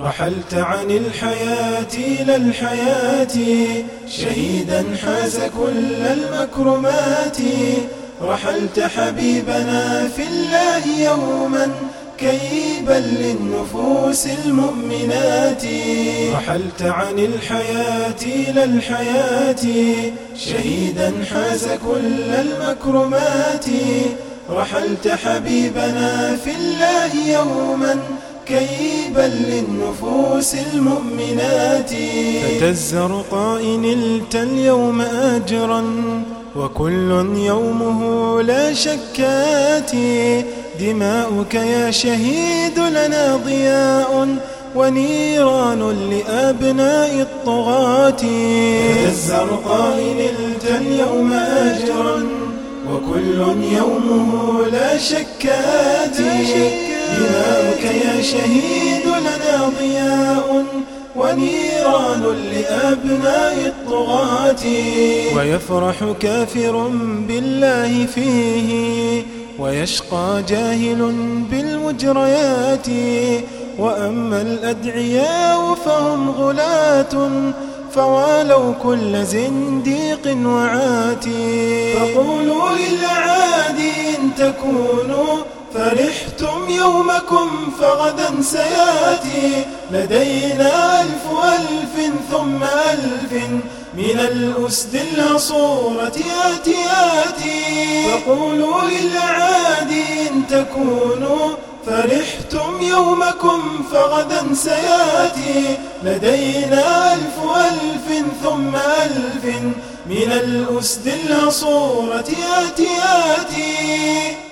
رحلت عن الحياة إلى الحياة شهيدا حاز كل المكرمات. رحلت حبيبنا في الله يوما كيبا للنفوس المؤمنات. رحلت عن الحياة إلى الحياة شهيدا حاز كل المكرمات. رحلت حبيبنا في الله يوما كيبا للنفوس المؤمنات. فتى الزرقاء نلت اليوم أجرا وكل يومه لا شكات دماؤك يا شهيد لنا ضياء ونيران لأبناء الطغاة. فتى الزرقاء نلت اليوم أجرا وكل يومه لا شكات دماؤك يا شهيد لنا ضياء ونيران لأبناء الطغاة. ويفرح كافر بالله فيه ويشقى جاهل بالمجريات. وأما الأدعياء فهم غلاة فوالوا كل زنديق وعاتي. فقولوا للعادي إن تكونوا فرحتم يومكم فغدا سياتي. لدينا ألف ألف ثم ألف من الأسد العصورة آتي آتي فقولوا للعادي إن تكونوا. فرحتم يومكم فغدا سياتي. لدينا ألف ألف ثم ألف من الأسد العصورة آتي آتي